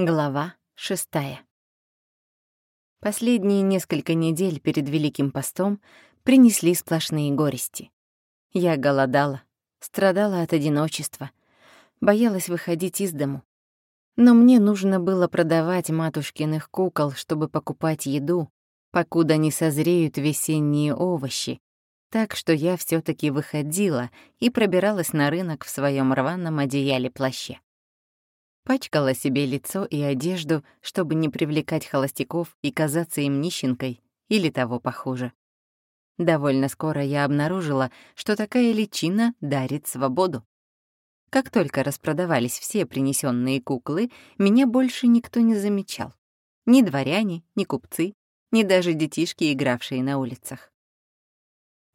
Глава шестая. Последние несколько недель перед Великим постом принесли сплошные горести. Я голодала, страдала от одиночества, боялась выходить из дому. Но мне нужно было продавать матушкиных кукол, чтобы покупать еду, покуда не созреют весенние овощи, так что я все таки выходила и пробиралась на рынок в своем рваном одеяле-плаще пачкала себе лицо и одежду, чтобы не привлекать холостяков и казаться им нищенкой или того похуже. Довольно скоро я обнаружила, что такая личина дарит свободу. Как только распродавались все принесенные куклы, меня больше никто не замечал. Ни дворяне, ни купцы, ни даже детишки, игравшие на улицах.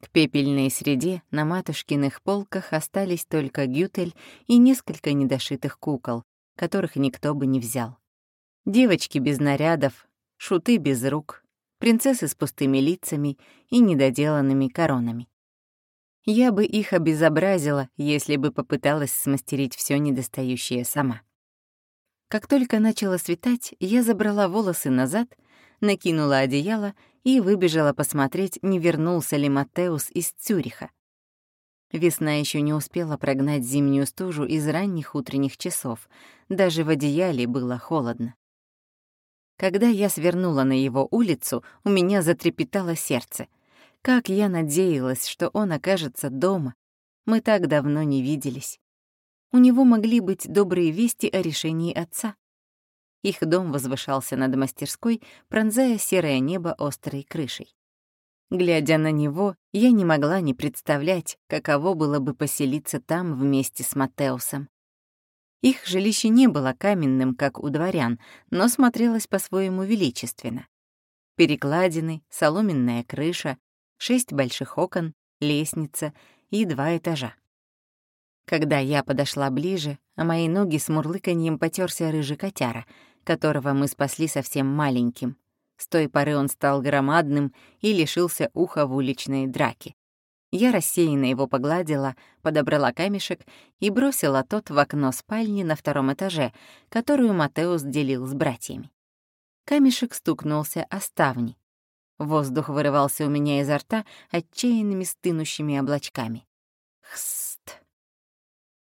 К пепельной среде на матушкиных полках остались только гютель и несколько недошитых кукол, которых никто бы не взял. Девочки без нарядов, шуты без рук, принцессы с пустыми лицами и недоделанными коронами. Я бы их обезобразила, если бы попыталась смастерить все недостающее сама. Как только начало светать, я забрала волосы назад, накинула одеяло и выбежала посмотреть, не вернулся ли Матеус из Цюриха. Весна еще не успела прогнать зимнюю стужу из ранних утренних часов. Даже в одеяле было холодно. Когда я свернула на его улицу, у меня затрепетало сердце. Как я надеялась, что он окажется дома. Мы так давно не виделись. У него могли быть добрые вести о решении отца. Их дом возвышался над мастерской, пронзая серое небо острой крышей. Глядя на него, я не могла не представлять, каково было бы поселиться там вместе с Матеусом. Их жилище не было каменным, как у дворян, но смотрелось по-своему величественно. Перекладины, соломенная крыша, шесть больших окон, лестница и два этажа. Когда я подошла ближе, а мои ноги с мурлыканьем потерся рыжий котяра, которого мы спасли совсем маленьким. С той поры он стал громадным и лишился уха в уличной драке. Я рассеянно его погладила, подобрала камешек и бросила тот в окно спальни на втором этаже, которую Матеус делил с братьями. Камешек стукнулся о ставни. Воздух вырывался у меня изо рта отчаянными стынущими облачками. Хст.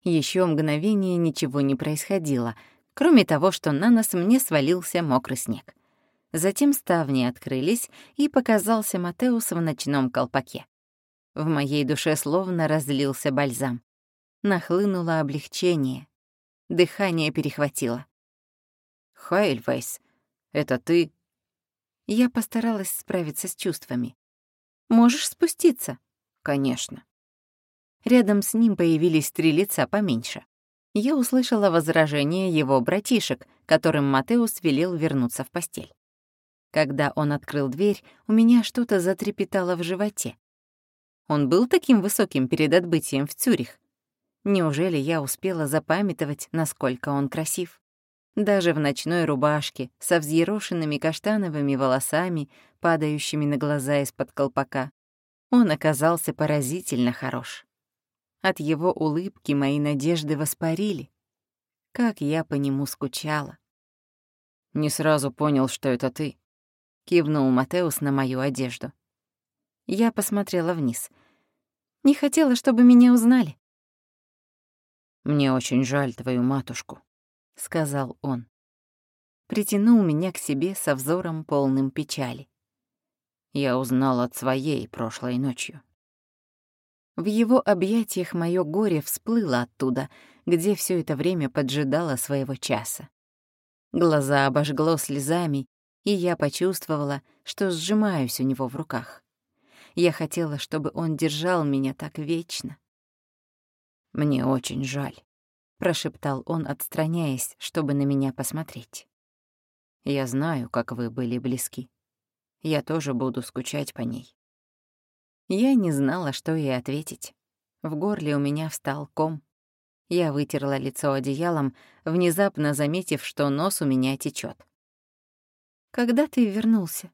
Еще мгновение ничего не происходило, кроме того, что на нос мне свалился мокрый снег. Затем ставни открылись, и показался Матеус в ночном колпаке. В моей душе словно разлился бальзам. Нахлынуло облегчение. Дыхание перехватило. «Хайльвейс, это ты?» Я постаралась справиться с чувствами. «Можешь спуститься?» «Конечно». Рядом с ним появились три лица поменьше. Я услышала возражение его братишек, которым Матеус велел вернуться в постель. Когда он открыл дверь, у меня что-то затрепетало в животе. Он был таким высоким перед отбытием в Цюрих. Неужели я успела запамятовать, насколько он красив? Даже в ночной рубашке, со взъерошенными каштановыми волосами, падающими на глаза из-под колпака, он оказался поразительно хорош. От его улыбки мои надежды воспарили. Как я по нему скучала. «Не сразу понял, что это ты», — кивнул Матеус на мою одежду. Я посмотрела вниз. Не хотела, чтобы меня узнали. «Мне очень жаль твою матушку», — сказал он. Притянул меня к себе со взором полным печали. Я узнал от своей прошлой ночью. В его объятиях мое горе всплыло оттуда, где все это время поджидало своего часа. Глаза обожгло слезами, и я почувствовала, что сжимаюсь у него в руках. Я хотела, чтобы он держал меня так вечно. «Мне очень жаль», — прошептал он, отстраняясь, чтобы на меня посмотреть. «Я знаю, как вы были близки. Я тоже буду скучать по ней». Я не знала, что ей ответить. В горле у меня встал ком. Я вытерла лицо одеялом, внезапно заметив, что нос у меня течет. Когда ты вернулся?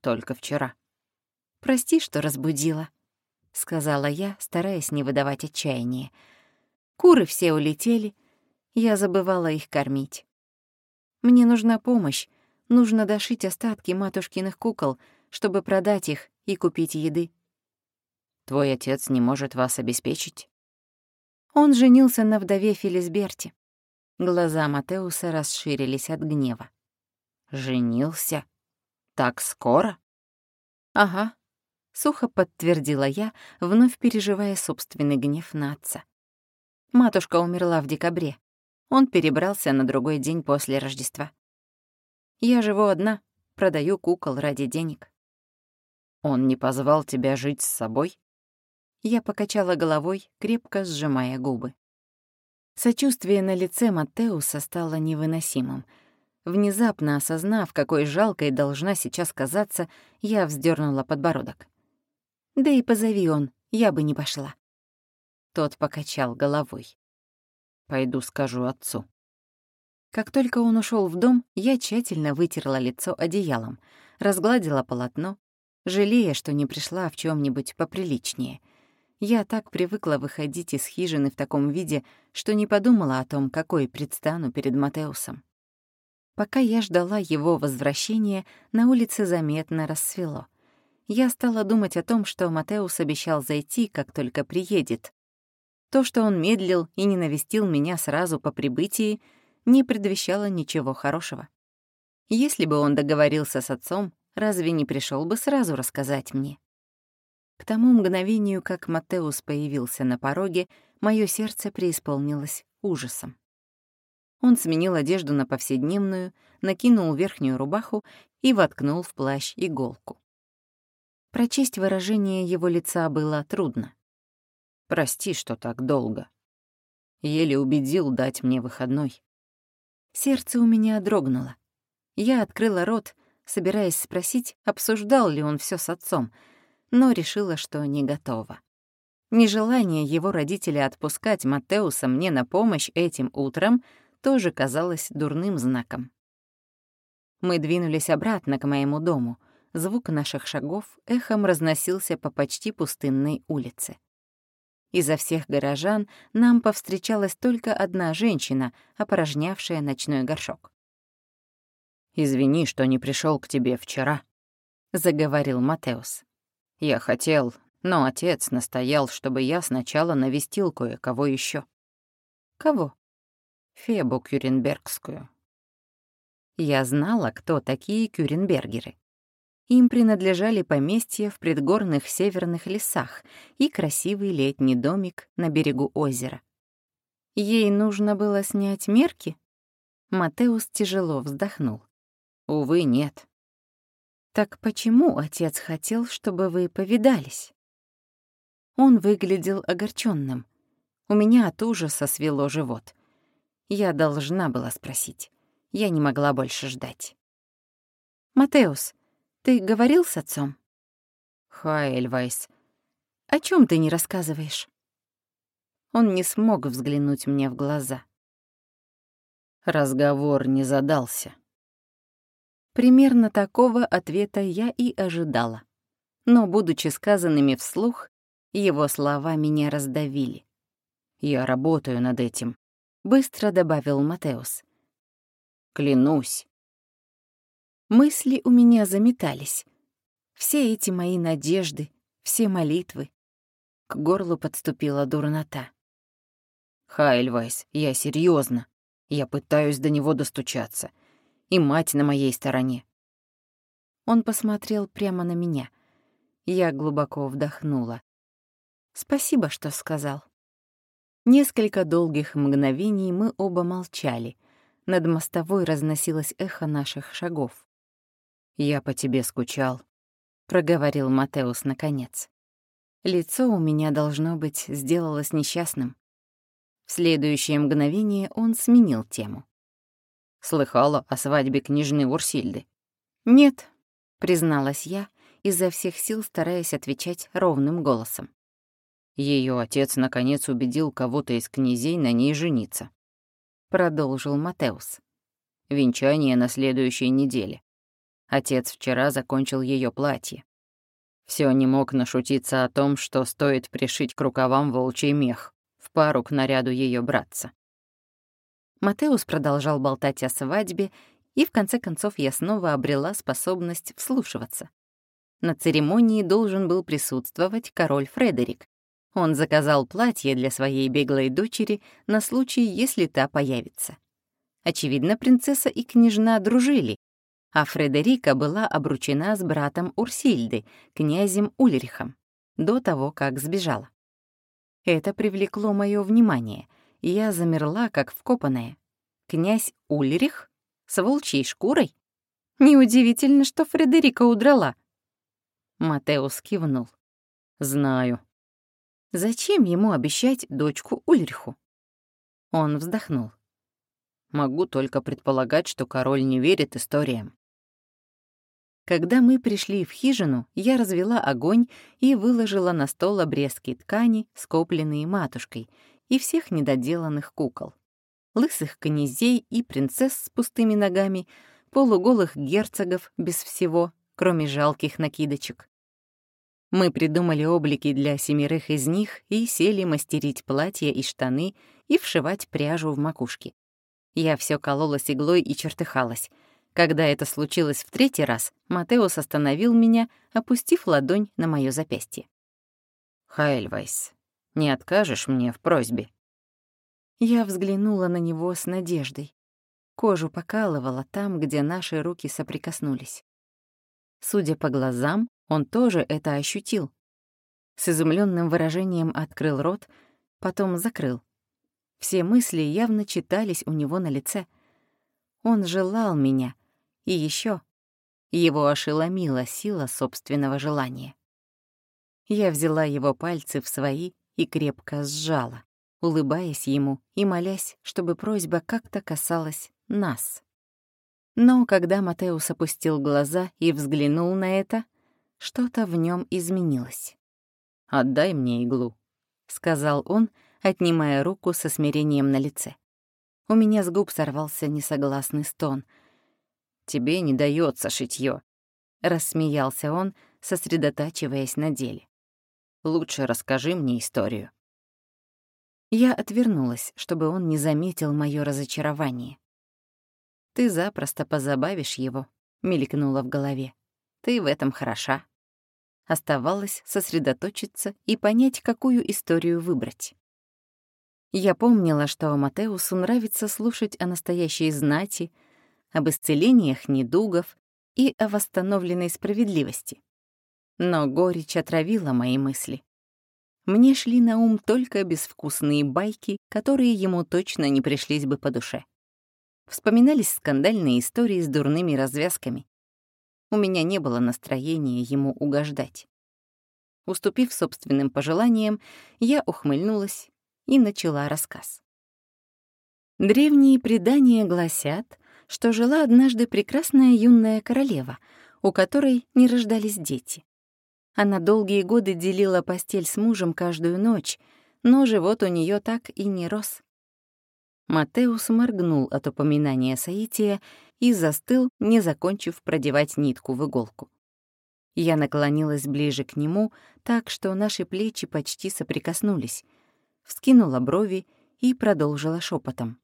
Только вчера. Прости, что разбудила, сказала я, стараясь не выдавать отчаяния. Куры все улетели, я забывала их кормить. Мне нужна помощь. Нужно дошить остатки матушкиных кукол, чтобы продать их и купить еды. Твой отец не может вас обеспечить? Он женился на вдове Филисберти. Глаза Матеуса расширились от гнева. «Женился? Так скоро?» «Ага», — сухо подтвердила я, вновь переживая собственный гнев на отца. Матушка умерла в декабре. Он перебрался на другой день после Рождества. Я живу одна, продаю кукол ради денег. Он не позвал тебя жить с собой? Я покачала головой, крепко сжимая губы. Сочувствие на лице Маттеуса стало невыносимым. Внезапно осознав, какой жалкой должна сейчас казаться, я вздернула подбородок. «Да и позови он, я бы не пошла». Тот покачал головой. «Пойду скажу отцу». Как только он ушел в дом, я тщательно вытерла лицо одеялом, разгладила полотно, жалея, что не пришла в чем нибудь поприличнее — я так привыкла выходить из хижины в таком виде, что не подумала о том, какой предстану перед Матеусом. Пока я ждала его возвращения, на улице заметно рассвело. Я стала думать о том, что Матеус обещал зайти, как только приедет. То, что он медлил и не навестил меня сразу по прибытии, не предвещало ничего хорошего. Если бы он договорился с отцом, разве не пришел бы сразу рассказать мне? К тому мгновению, как Матеус появился на пороге, мое сердце преисполнилось ужасом. Он сменил одежду на повседневную, накинул верхнюю рубаху и воткнул в плащ иголку. Прочесть выражение его лица было трудно. «Прости, что так долго. Еле убедил дать мне выходной». Сердце у меня дрогнуло. Я открыла рот, собираясь спросить, обсуждал ли он все с отцом — но решила, что не готова. Нежелание его родителей отпускать Маттеуса мне на помощь этим утром тоже казалось дурным знаком. Мы двинулись обратно к моему дому. Звук наших шагов эхом разносился по почти пустынной улице. Изо всех горожан нам повстречалась только одна женщина, опорожнявшая ночной горшок. «Извини, что не пришел к тебе вчера», — заговорил Матеус. Я хотел, но отец настоял, чтобы я сначала навестил кое-кого еще. Кого? Фебу Кюренбергскую. Я знала, кто такие кюренбергеры. Им принадлежали поместья в предгорных северных лесах и красивый летний домик на берегу озера. Ей нужно было снять мерки? Матеус тяжело вздохнул. Увы, нет. «Так почему отец хотел, чтобы вы повидались?» Он выглядел огорченным. У меня от ужаса свело живот. Я должна была спросить. Я не могла больше ждать. «Матеус, ты говорил с отцом?» «Хайльвайс, о чем ты не рассказываешь?» Он не смог взглянуть мне в глаза. Разговор не задался. Примерно такого ответа я и ожидала. Но, будучи сказанными вслух, его слова меня раздавили. «Я работаю над этим», — быстро добавил Матеус. «Клянусь». Мысли у меня заметались. Все эти мои надежды, все молитвы. К горлу подступила дурнота. «Хайльвайс, я серьезно. Я пытаюсь до него достучаться и мать на моей стороне. Он посмотрел прямо на меня. Я глубоко вдохнула. «Спасибо, что сказал». Несколько долгих мгновений мы оба молчали. Над мостовой разносилось эхо наших шагов. «Я по тебе скучал», — проговорил Матеус наконец. Лицо у меня, должно быть, сделалось несчастным. В следующее мгновение он сменил тему. Слыхала о свадьбе княжны Урсильды? «Нет», — призналась я, изо всех сил стараясь отвечать ровным голосом. Ее отец наконец убедил кого-то из князей на ней жениться. Продолжил Матеус. Венчание на следующей неделе. Отец вчера закончил ее платье. Все не мог нашутиться о том, что стоит пришить к рукавам волчий мех в пару к наряду ее братца. Матеус продолжал болтать о свадьбе, и в конце концов я снова обрела способность вслушиваться. На церемонии должен был присутствовать король Фредерик. Он заказал платье для своей беглой дочери на случай, если та появится. Очевидно, принцесса и княжна дружили, а Фредерика была обручена с братом Урсильды, князем Ульрихом, до того, как сбежала. Это привлекло мое внимание, и я замерла, как вкопанная. Князь Ульрих? С волчьей шкурой? Неудивительно, что Фредерика удрала. Матеус кивнул. «Знаю». Зачем ему обещать дочку Ульриху? Он вздохнул. Могу только предполагать, что король не верит историям. Когда мы пришли в хижину, я развела огонь и выложила на стол обрезки ткани, скопленные матушкой, и всех недоделанных кукол. Лысых князей и принцесс с пустыми ногами, полуголых герцогов без всего, кроме жалких накидочек. Мы придумали облики для семерых из них и сели мастерить платья и штаны и вшивать пряжу в макушки. Я все кололась иглой и чертыхалась. Когда это случилось в третий раз, Матеус остановил меня, опустив ладонь на моё запястье. «Хайльвайс, не откажешь мне в просьбе?» Я взглянула на него с надеждой. Кожу покалывала там, где наши руки соприкоснулись. Судя по глазам, он тоже это ощутил. С изумленным выражением открыл рот, потом закрыл. Все мысли явно читались у него на лице. Он желал меня. И еще его ошеломила сила собственного желания. Я взяла его пальцы в свои и крепко сжала, улыбаясь ему и молясь, чтобы просьба как-то касалась нас. Но когда Матеус опустил глаза и взглянул на это, что-то в нем изменилось. «Отдай мне иглу», — сказал он, — отнимая руку со смирением на лице. У меня с губ сорвался несогласный стон. «Тебе не дается шитьё», — рассмеялся он, сосредотачиваясь на деле. «Лучше расскажи мне историю». Я отвернулась, чтобы он не заметил моё разочарование. «Ты запросто позабавишь его», — мелькнуло в голове. «Ты в этом хороша». Оставалось сосредоточиться и понять, какую историю выбрать. Я помнила, что Матеусу нравится слушать о настоящей знати, об исцелениях недугов и о восстановленной справедливости. Но горечь отравила мои мысли. Мне шли на ум только безвкусные байки, которые ему точно не пришлись бы по душе. Вспоминались скандальные истории с дурными развязками. У меня не было настроения ему угождать. Уступив собственным пожеланиям, я ухмыльнулась и начала рассказ. Древние предания гласят, что жила однажды прекрасная юная королева, у которой не рождались дети. Она долгие годы делила постель с мужем каждую ночь, но живот у нее так и не рос. Матеус моргнул от упоминания Саития и застыл, не закончив продевать нитку в иголку. Я наклонилась ближе к нему, так что наши плечи почти соприкоснулись, вскинула брови и продолжила шепотом.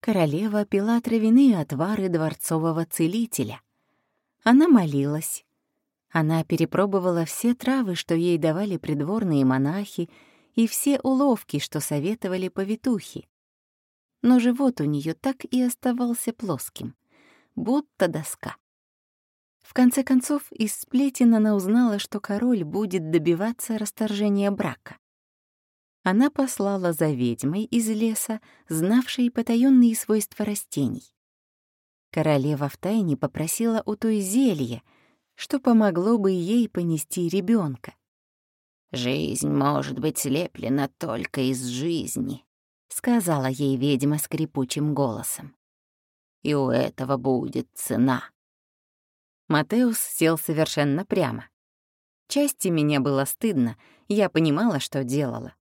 Королева пила травяные отвары дворцового целителя. Она молилась. Она перепробовала все травы, что ей давали придворные монахи, и все уловки, что советовали повитухи. Но живот у нее так и оставался плоским, будто доска. В конце концов, из сплетен она узнала, что король будет добиваться расторжения брака она послала за ведьмой из леса, знавшей потаённые свойства растений. Королева втайне попросила у той зелье, что помогло бы ей понести ребенка. «Жизнь может быть слеплена только из жизни», — сказала ей ведьма скрипучим голосом. «И у этого будет цена». Матеус сел совершенно прямо. Части меня было стыдно, я понимала, что делала.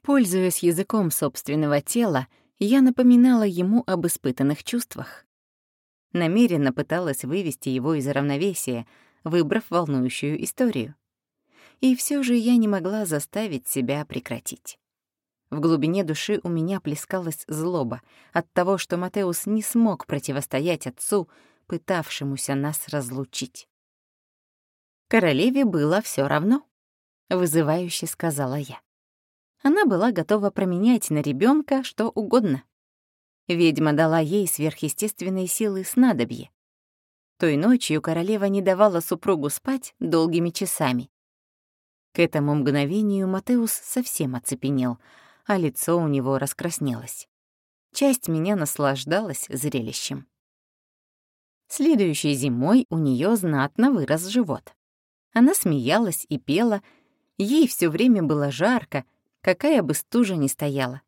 Пользуясь языком собственного тела, я напоминала ему об испытанных чувствах. Намеренно пыталась вывести его из равновесия, выбрав волнующую историю. И все же я не могла заставить себя прекратить. В глубине души у меня плескалась злоба от того, что Матеус не смог противостоять отцу, пытавшемуся нас разлучить. Королеве было все равно, — вызывающе сказала я. Она была готова променять на ребенка что угодно. Ведьма дала ей сверхъестественные силы снадобье. Той ночью королева не давала супругу спать долгими часами. К этому мгновению Матеус совсем оцепенел, а лицо у него раскраснелось. Часть меня наслаждалась зрелищем. Следующей зимой у нее знатно вырос живот. Она смеялась и пела, ей все время было жарко, какая бы стужа ни стояла.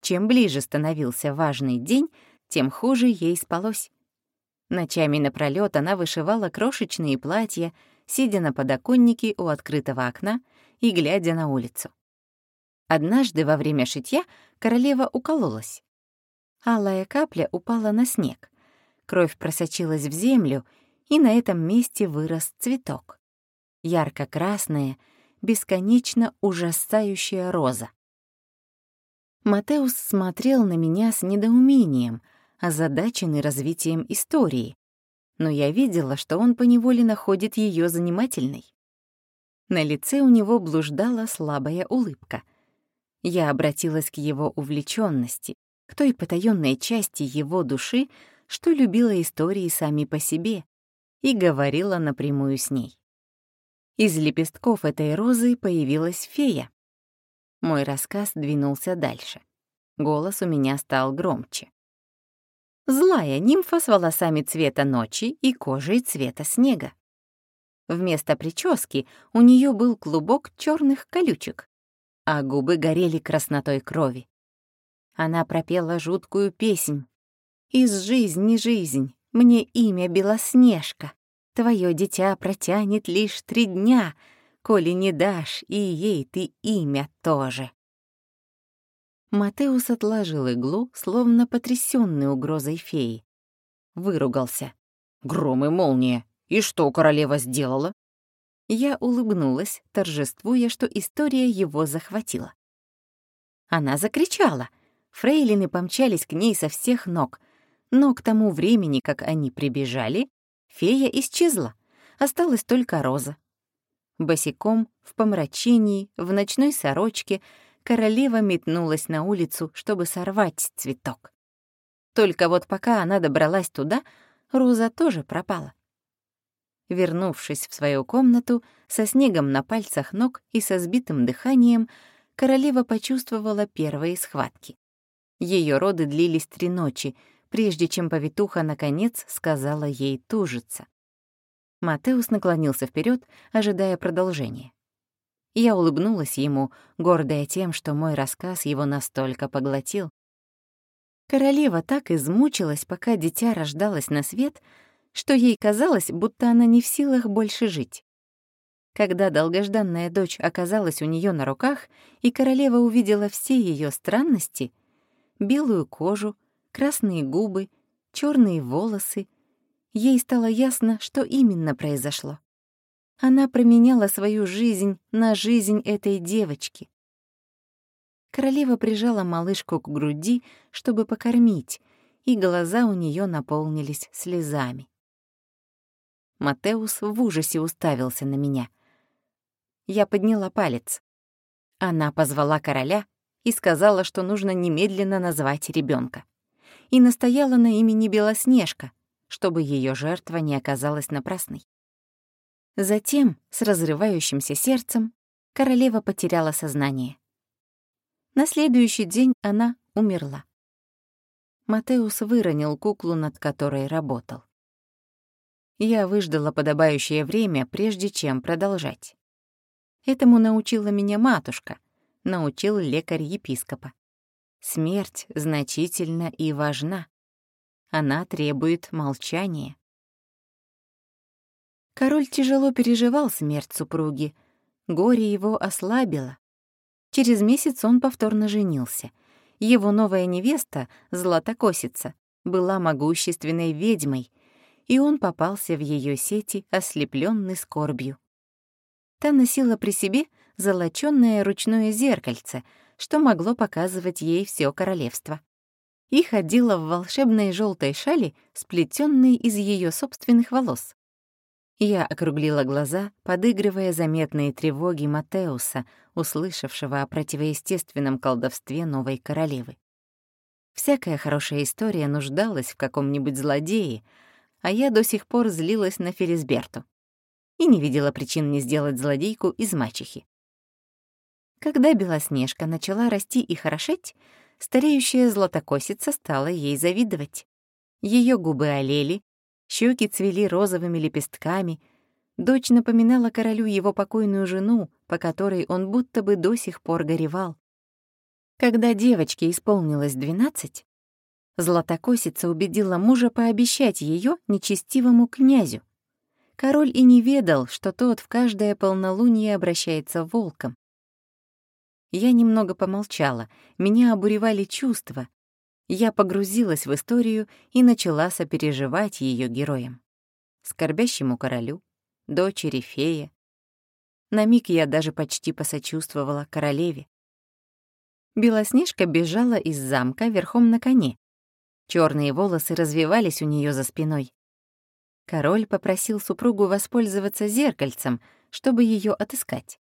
Чем ближе становился важный день, тем хуже ей спалось. Ночами напролёт она вышивала крошечные платья, сидя на подоконнике у открытого окна и глядя на улицу. Однажды во время шитья королева укололась. Алая капля упала на снег. Кровь просочилась в землю, и на этом месте вырос цветок. Ярко-красная, бесконечно ужасающая роза. Матеус смотрел на меня с недоумением, озадаченный развитием истории, но я видела, что он поневоле находит ее занимательной. На лице у него блуждала слабая улыбка. Я обратилась к его увлеченности, к той потаенной части его души, что любила истории сами по себе, и говорила напрямую с ней. Из лепестков этой розы появилась фея. Мой рассказ двинулся дальше. Голос у меня стал громче. Злая нимфа с волосами цвета ночи и кожей цвета снега. Вместо прически у нее был клубок черных колючек, а губы горели краснотой крови. Она пропела жуткую песнь. «Из жизни жизнь, мне имя Белоснежка. Твое дитя протянет лишь три дня, коли не дашь и ей ты имя тоже». Матеус отложил иглу, словно потрясённый угрозой феи. Выругался. «Гром и молния! И что королева сделала?» Я улыбнулась, торжествуя, что история его захватила. Она закричала. Фрейлины помчались к ней со всех ног, но к тому времени, как они прибежали, Фея исчезла, осталась только роза. Босиком, в помрачении, в ночной сорочке королева метнулась на улицу, чтобы сорвать цветок. Только вот пока она добралась туда, роза тоже пропала. Вернувшись в свою комнату, со снегом на пальцах ног и со сбитым дыханием, королева почувствовала первые схватки. Ее роды длились три ночи, прежде чем повитуха, наконец, сказала ей тужиться. Матеус наклонился вперед, ожидая продолжения. Я улыбнулась ему, гордая тем, что мой рассказ его настолько поглотил. Королева так измучилась, пока дитя рождалось на свет, что ей казалось, будто она не в силах больше жить. Когда долгожданная дочь оказалась у нее на руках, и королева увидела все ее странности — белую кожу, красные губы, черные волосы. Ей стало ясно, что именно произошло. Она променяла свою жизнь на жизнь этой девочки. Королева прижала малышку к груди, чтобы покормить, и глаза у нее наполнились слезами. Матеус в ужасе уставился на меня. Я подняла палец. Она позвала короля и сказала, что нужно немедленно назвать ребенка и настояла на имени Белоснежка, чтобы ее жертва не оказалась напрасной. Затем, с разрывающимся сердцем, королева потеряла сознание. На следующий день она умерла. Матеус выронил куклу, над которой работал. Я выждала подобающее время, прежде чем продолжать. Этому научила меня матушка, научил лекарь епископа. Смерть значительна и важна. Она требует молчания. Король тяжело переживал смерть супруги. Горе его ослабило. Через месяц он повторно женился. Его новая невеста, Златокосица, была могущественной ведьмой, и он попался в ее сети, ослепленный скорбью. Та носила при себе золочёное ручное зеркальце — что могло показывать ей все королевство. И ходила в волшебной желтой шали, сплетенной из ее собственных волос. Я округлила глаза, подыгрывая заметные тревоги Матеуса, услышавшего о противоестественном колдовстве новой королевы. Всякая хорошая история нуждалась в каком-нибудь злодее, а я до сих пор злилась на Фелисберту и не видела причин не сделать злодейку из мачехи. Когда Белоснежка начала расти и хорошеть, стареющая златокосица стала ей завидовать. Ее губы олели, Щеки цвели розовыми лепестками. Дочь напоминала королю его покойную жену, по которой он будто бы до сих пор горевал. Когда девочке исполнилось двенадцать, Златокосица убедила мужа пообещать ее нечестивому князю. Король и не ведал, что тот в каждое полнолуние обращается волком. Я немного помолчала, меня обуревали чувства, я погрузилась в историю и начала сопереживать ее героям. Скорбящему королю, дочери фея. На миг я даже почти посочувствовала королеве. Белоснежка бежала из замка верхом на коне. Черные волосы развивались у нее за спиной. Король попросил супругу воспользоваться зеркальцем, чтобы ее отыскать.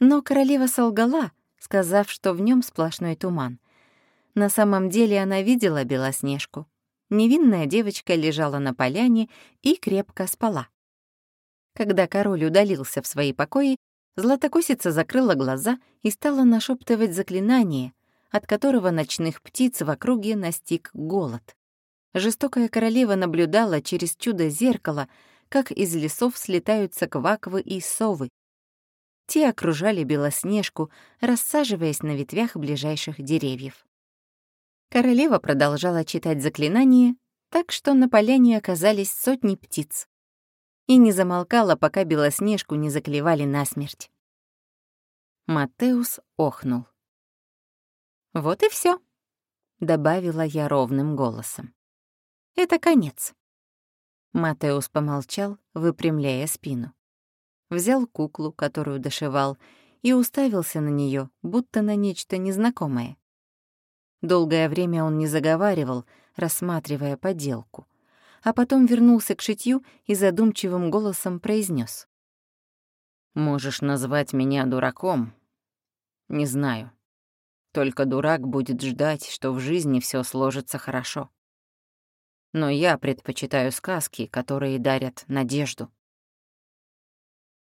Но королева солгала, сказав, что в нем сплошной туман. На самом деле она видела Белоснежку. Невинная девочка лежала на поляне и крепко спала. Когда король удалился в свои покои, Златокосица закрыла глаза и стала нашептывать заклинание, от которого ночных птиц в округе настиг голод. Жестокая королева наблюдала через чудо зеркала, как из лесов слетаются кваквы и совы. Те окружали Белоснежку, рассаживаясь на ветвях ближайших деревьев. Королева продолжала читать заклинание, так что на поляне оказались сотни птиц. И не замолкала, пока Белоснежку не заклевали насмерть. Матеус охнул. «Вот и все, добавила я ровным голосом. «Это конец». Матеус помолчал, выпрямляя спину. Взял куклу, которую дошивал, и уставился на нее, будто на нечто незнакомое. Долгое время он не заговаривал, рассматривая поделку, а потом вернулся к шитью и задумчивым голосом произнес: «Можешь назвать меня дураком? Не знаю. Только дурак будет ждать, что в жизни все сложится хорошо. Но я предпочитаю сказки, которые дарят надежду.